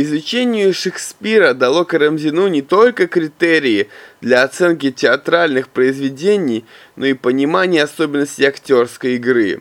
Изучение Шекспира дало Карамзину не только критерии для оценки театральных произведений, но и понимание особенностей актерской игры.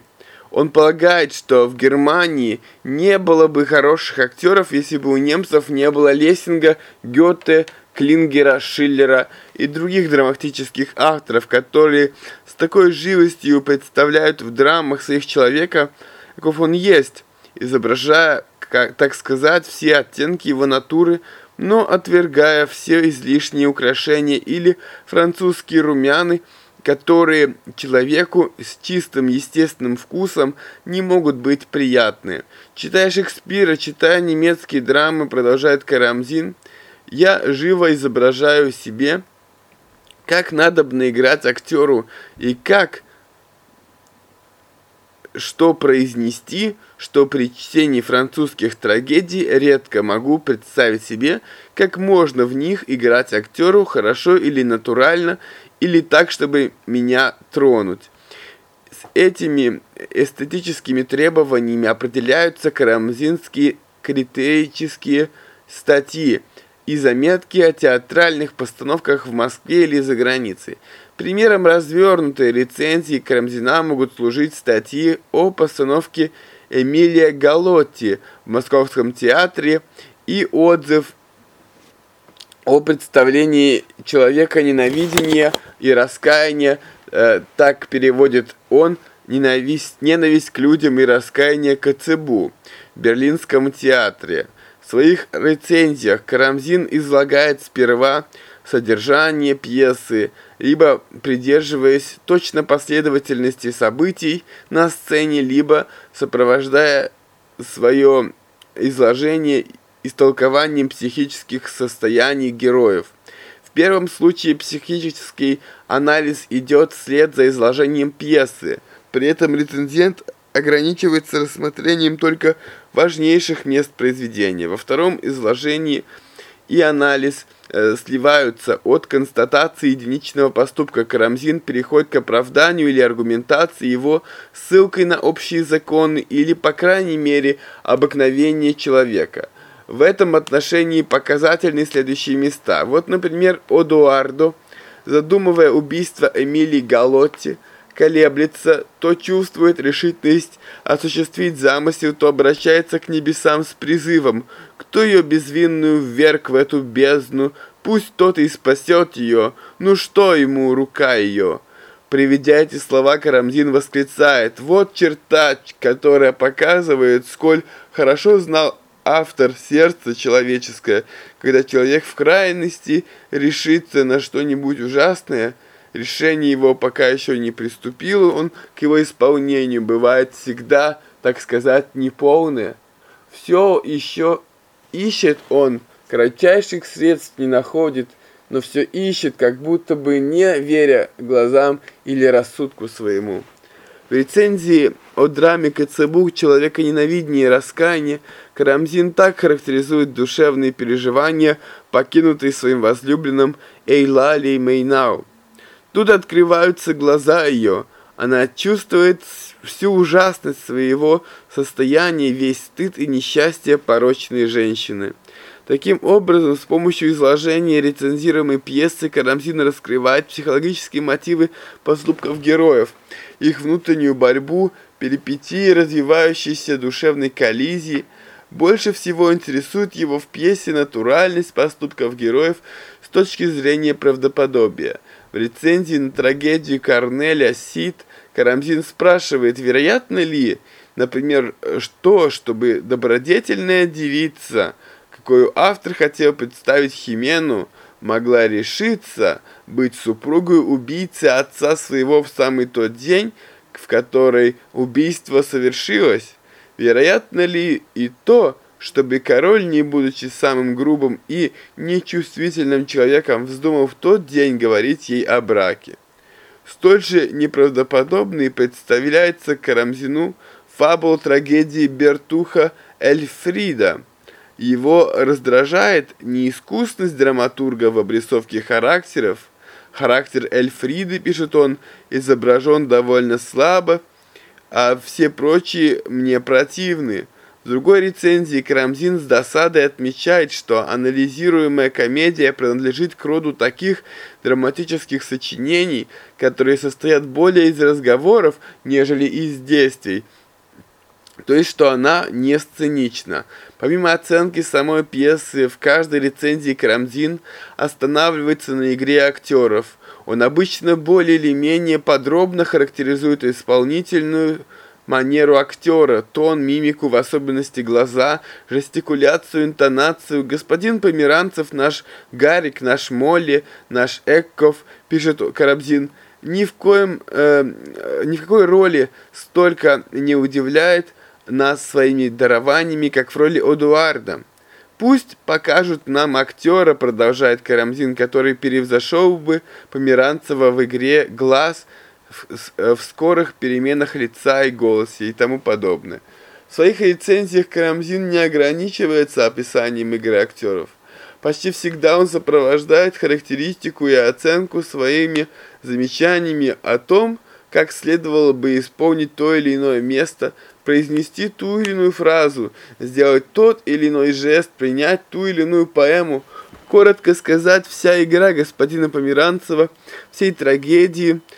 Он полагает, что в Германии не было бы хороших актеров, если бы у немцев не было Лессинга, Гёте, Клингера, Шиллера и других драматических авторов, которые с такой живостью представляют в драмах своих человека, каков он есть, изображая как, так сказать, все оттенки его натуры, но отвергая все излишние украшения или французские румяны, которые человеку с чистым естественным вкусом не могут быть приятны. Читая Шекспира, читая немецкие драмы, продолжает Карамзин, я живо изображаю себе, как надо играть актеру и как что произнести, что при чтении французских трагедий редко могу представить себе, как можно в них играть актеру хорошо или натурально, или так, чтобы меня тронуть. С этими эстетическими требованиями определяются карамзинские критические статьи и заметки о театральных постановках в Москве или за границей. Примером развернутой рецензии Карамзина могут служить статьи о постановке Эмилия Галотти в Московском театре и отзыв о представлении человека ненавидения и раскаяния, э, так переводит он, ненависть, ненависть к людям и раскаяние к Цебу в Берлинском театре. В своих рецензиях Карамзин излагает сперва содержание пьесы, либо придерживаясь точно последовательности событий на сцене, либо сопровождая свое изложение истолкованием психических состояний героев. В первом случае психический анализ идет вслед за изложением пьесы. При этом рецензент ограничивается рассмотрением только важнейших мест произведения. Во втором изложении и анализ – Э, сливаются от констатации единичного поступка. Карамзин переходит к оправданию или аргументации его ссылкой на общие законы или, по крайней мере, обыкновение человека. В этом отношении показательны следующие места. Вот, например, Одуардо, задумывая убийство Эмилии Галотти, колеблется, то чувствует решительность. Осуществить замысел, то обращается к небесам с призывом – кто ее безвинную вверг в эту бездну, пусть тот и спасет ее, ну что ему рука ее?» Приведя эти слова, Карамзин восклицает, «Вот черта, которая показывает, сколь хорошо знал автор сердца человеческое, когда человек в крайности решится на что-нибудь ужасное, решение его пока еще не приступило, он к его исполнению бывает всегда, так сказать, неполное. Все еще Ищет он, кратчайших средств не находит, но все ищет, как будто бы не веря глазам или рассудку своему. В рецензии о драме Коцебук «Человека ненавиднее раскаяние» Карамзин так характеризует душевные переживания, покинутые своим возлюбленным Эйлали Мейнау. Тут открываются глаза ее, она чувствует всю ужасность своего состояния, весь стыд и несчастье порочной женщины. Таким образом, с помощью изложения рецензируемой пьесы Карамзин раскрывает психологические мотивы поступков героев, их внутреннюю борьбу, перипетии развивающейся душевной коллизии. Больше всего интересует его в пьесе натуральность поступков героев с точки зрения правдоподобия. В рецензии на трагедию Корнеля Сид Карамзин спрашивает, вероятно ли, например, что, чтобы добродетельная девица, какую автор хотел представить Химену, могла решиться быть супругой убийцы отца своего в самый тот день, в который убийство совершилось? Вероятно ли и то, чтобы король, не будучи самым грубым и нечувствительным человеком, вздумал в тот день говорить ей о браке? Столь же неправдоподобной представляется Карамзину фабул трагедии Бертуха Эльфрида. Его раздражает неискусность драматурга в обрисовке характеров. Характер Эльфриды, пишет он, изображен довольно слабо, а все прочие мне противны. В другой рецензии Карамзин с досадой отмечает, что анализируемая комедия принадлежит к роду таких драматических сочинений, которые состоят более из разговоров, нежели из действий, то есть, что она не сценична. Помимо оценки самой пьесы, в каждой рецензии Карамзин останавливается на игре актеров. Он обычно более или менее подробно характеризует исполнительную манеру актера, тон, мимику, в особенности глаза, жестикуляцию, интонацию. Господин Померанцев, наш Гарик, наш Молли, наш Экков, пишет Карабзин, ни в коем, э, ни в какой роли столько не удивляет нас своими дарованиями, как в роли Одуарда. Пусть покажут нам актера, продолжает Карамзин, который перевзошел бы Померанцева в игре «Глаз», Э, в скорых переменах лица и голосе и тому подобное. В своих рецензиях Карамзин не ограничивается описанием игры актеров. Почти всегда он сопровождает характеристику и оценку своими замечаниями о том, как следовало бы исполнить то или иное место, произнести ту или иную фразу, сделать тот или иной жест, принять ту или иную поэму. Коротко сказать, вся игра господина Померанцева, всей трагедии –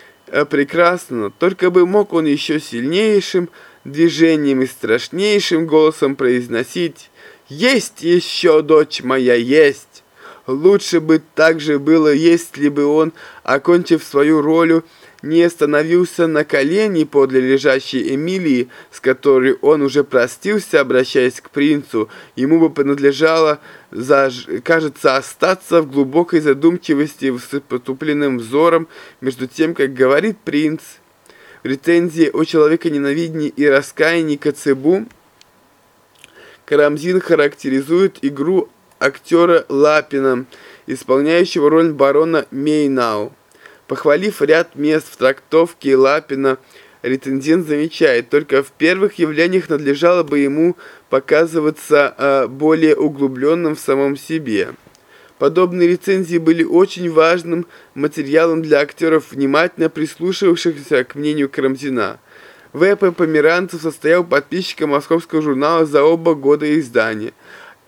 прекрасно, только бы мог он еще сильнейшим движением и страшнейшим голосом произносить «Есть еще, дочь моя, есть!» Лучше бы так же было, если бы он, окончив свою роль, не остановился на колени подле лежащей Эмилии, с которой он уже простился, обращаясь к принцу. Ему бы принадлежало, кажется, остаться в глубокой задумчивости с потупленным взором, между тем, как говорит принц. В рецензии о человеконенавидении и раскаянии Коцебу Карамзин характеризует игру актера Лапина, исполняющего роль барона Мейнау. Похвалив ряд мест в трактовке Лапина, рецензент замечает, только в первых явлениях надлежало бы ему показываться э, более углубленным в самом себе. Подобные рецензии были очень важным материалом для актеров, внимательно прислушивавшихся к мнению Карамзина. В.П. Померанцев состоял подписчиком московского журнала за оба года издания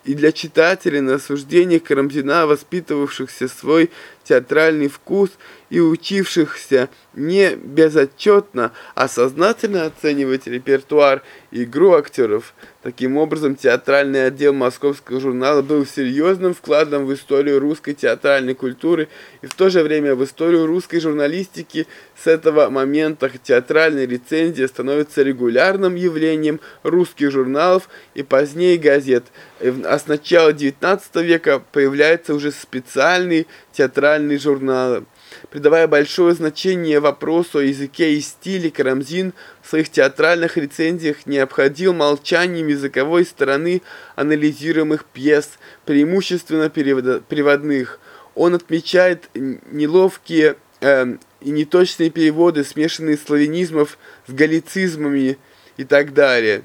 и для читателей на суждениях Карамзина, воспитывавшихся свой театральный вкус и учившихся не безотчетно, а сознательно оценивать репертуар и игру актеров. Таким образом, театральный отдел московского журнала был серьезным вкладом в историю русской театральной культуры и в то же время в историю русской журналистики. С этого момента театральная рецензия становится регулярным явлением русских журналов и позднее газет. А с начала XIX века появляются уже специальные театральные журналы. Придавая большое значение вопросу о языке и стиле, Карамзин в своих театральных рецензиях не обходил молчанием языковой стороны анализируемых пьес, преимущественно переводных. Он отмечает неловкие э, и неточные переводы, смешанные славянизмов с галлицизмами и так далее.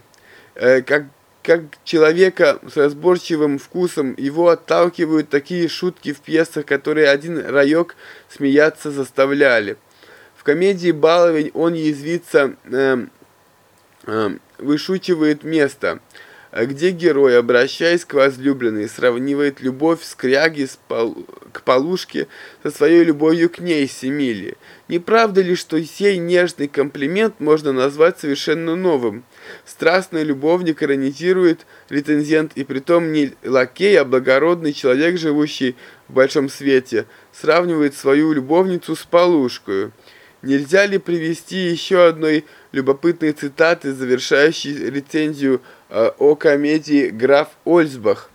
Э, как как человека с разборчивым вкусом, его отталкивают такие шутки в пьесах, которые один райок смеяться заставляли. В комедии «Баловень» он язвится, э, э, вышучивает место – где герой, обращаясь к возлюбленной, сравнивает любовь скряги с пол... к полушке со своей любовью к ней, Семиле. Не правда ли, что сей нежный комплимент можно назвать совершенно новым? Страстный любовник иронизирует рецензент, и притом не лакей, а благородный человек, живущий в большом свете, сравнивает свою любовницу с полушкой. Нельзя ли привести еще одной любопытной цитаты, завершающей рецензию Э, о комедии «Граф Ольсбах».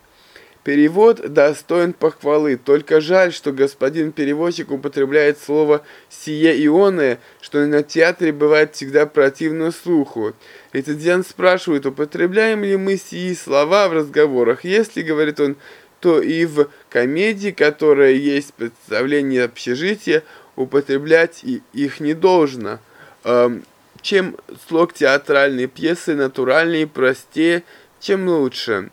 Перевод достоин похвалы, только жаль, что господин переводчик употребляет слово «сие ионное», что на театре бывает всегда противно слуху. Рецензент спрашивает, употребляем ли мы сии слова в разговорах. Если, говорит он, то и в комедии, которая есть представление общежития, употреблять их не должно. Эм, чем слог театральной пьесы натуральнее и простее, чем лучше.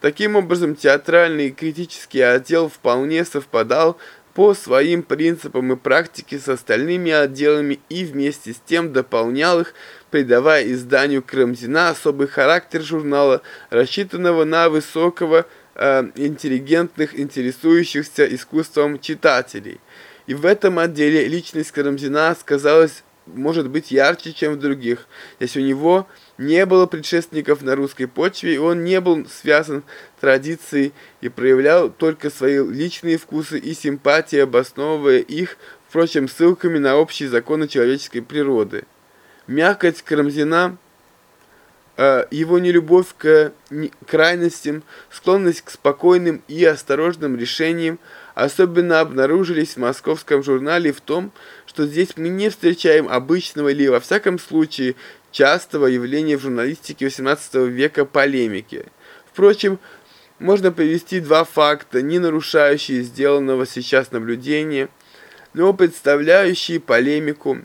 Таким образом, театральный критический отдел вполне совпадал по своим принципам и практике с остальными отделами и вместе с тем дополнял их, придавая изданию Карамзина особый характер журнала, рассчитанного на высокого, э, интеллигентных, интересующихся искусством читателей. И в этом отделе личность Карамзина сказалась может быть ярче, чем в других, если у него не было предшественников на русской почве, и он не был связан традицией и проявлял только свои личные вкусы и симпатии, обосновывая их, впрочем, ссылками на общие законы человеческой природы. Мягкость Карамзина, э, его нелюбовь к крайностям, склонность к спокойным и осторожным решениям, особенно обнаружились в московском журнале в том, что здесь мы не встречаем обычного или, во всяком случае, частого явления в журналистике XVIII века полемики. Впрочем, можно привести два факта, не нарушающие сделанного сейчас наблюдения, но представляющие полемику.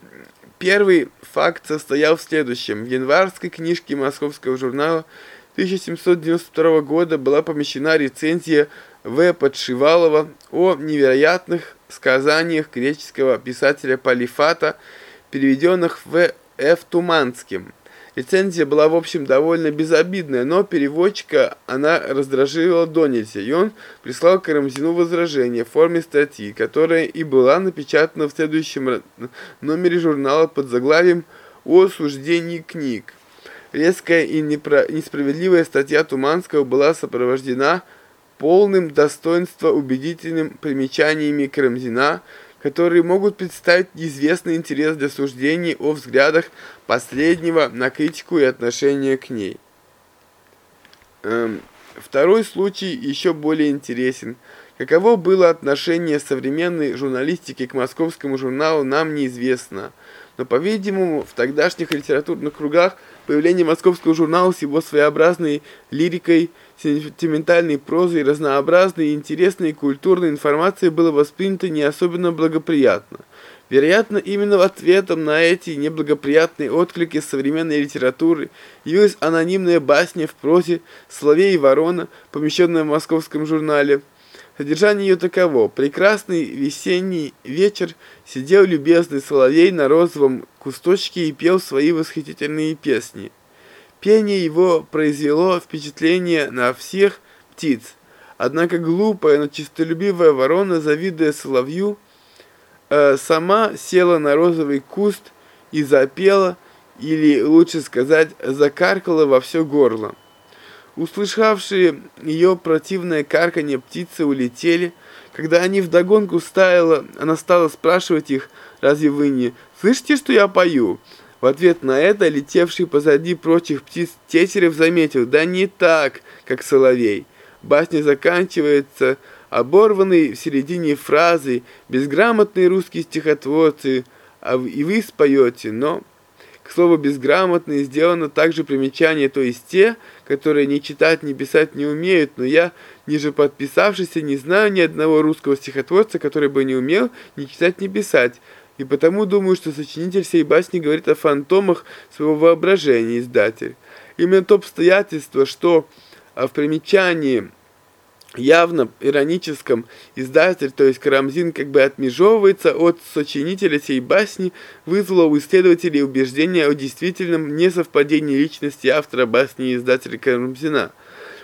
Первый факт состоял в следующем. В январской книжке московского журнала 1792 года была помещена рецензия в. Подшивалова о невероятных сказаниях греческого писателя Полифата, переведенных в Ф. Туманским. Рецензия была, в общем, довольно безобидная, но переводчика она раздражила до нельзя, и он прислал Карамзину возражение в форме статьи, которая и была напечатана в следующем номере журнала под заглавием «О суждении книг». Резкая и несправедливая статья Туманского была сопровождена полным достоинства убедительным примечаниями Карамзина, которые могут представить известный интерес для суждений о взглядах последнего на критику и отношение к ней. Эм, второй случай еще более интересен. Каково было отношение современной журналистики к московскому журналу, нам неизвестно. Но, по-видимому, в тогдашних литературных кругах появление московского журнала с его своеобразной лирикой – сентиментальной прозой, разнообразной и интересной культурной информацией было воспринято не особенно благоприятно. Вероятно, именно в ответом на эти неблагоприятные отклики современной литературы явилась анонимная басня в прозе «Соловей и ворона», помещенная в московском журнале. Содержание ее таково. Прекрасный весенний вечер сидел любезный соловей на розовом кусточке и пел свои восхитительные песни. Пение его произвело впечатление на всех птиц. Однако глупая, но честолюбивая ворона, завидуя соловью, э, сама села на розовый куст и запела, или лучше сказать, закаркала во все горло. Услышавшие ее противное карканье птицы улетели. Когда они вдогонку стаяла, она стала спрашивать их, «Разве вы не слышите, что я пою?» В ответ на это летевший позади прочих птиц Тетерев заметил, да не так, как соловей. Басня заканчивается оборванной в середине фразы «безграмотные русские стихотворцы», а и вы споете, но... К слову, безграмотные сделано также примечание, то есть те, которые ни читать, ни писать не умеют, но я, ниже подписавшийся, не знаю ни одного русского стихотворца, который бы не умел ни читать, ни писать и потому думаю, что сочинитель всей басни говорит о фантомах своего воображения, издатель. Именно то обстоятельство, что а, в примечании явно ироническом издатель, то есть Карамзин, как бы отмежевывается от сочинителя сей басни, вызвало у исследователей убеждение о действительном несовпадении личности автора басни и издателя Карамзина.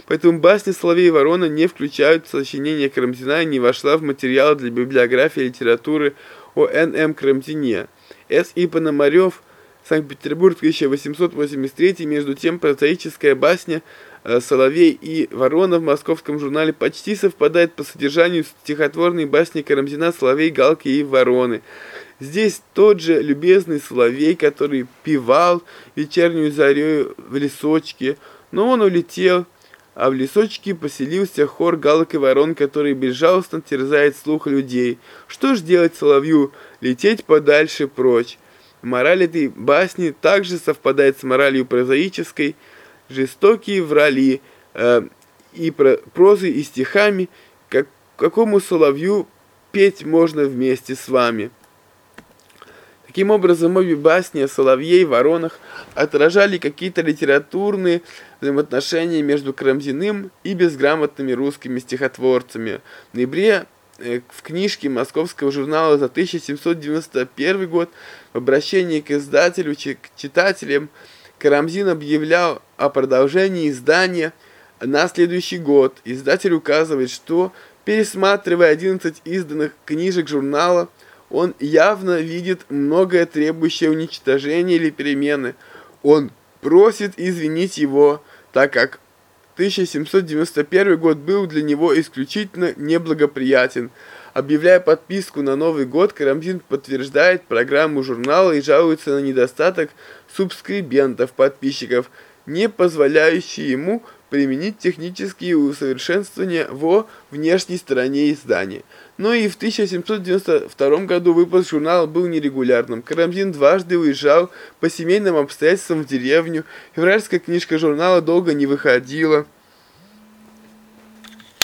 Поэтому басни Соловей и Ворона не включают в сочинение Карамзина и не вошла в материал для библиографии литературы о Н.М. Карамзине. С. И. Пономарев, Санкт-Петербург, 1883, между тем прозаическая басня э, «Соловей и ворона» в московском журнале почти совпадает по содержанию стихотворной басни Карамзина «Соловей, галки и вороны». Здесь тот же любезный соловей, который пивал вечернюю зарею в лесочке, но он улетел, а в лесочке поселился хор галок и ворон, который безжалостно терзает слух людей. Что ж делать соловью? Лететь подальше прочь. Мораль этой басни также совпадает с моралью прозаической. Жестокие врали э, и про, прозой, и стихами, как, какому соловью петь можно вместе с вами. Таким образом, обе басни о соловье и воронах отражали какие-то литературные взаимоотношения между Карамзиным и безграмотными русскими стихотворцами. В ноябре в книжке московского журнала за 1791 год в обращении к издателю, к читателям, Карамзин объявлял о продолжении издания на следующий год. Издатель указывает, что, пересматривая 11 изданных книжек журнала, он явно видит многое требующее уничтожения или перемены. Он просит извинить его, так как 1791 год был для него исключительно неблагоприятен. Объявляя подписку на Новый год, Карамзин подтверждает программу журнала и жалуется на недостаток субскрибентов, подписчиков, не позволяющий ему применить технические усовершенствования во внешней стороне издания. Но и в 1792 году выпуск журнала был нерегулярным. Карамзин дважды уезжал по семейным обстоятельствам в деревню, февральская книжка журнала долго не выходила.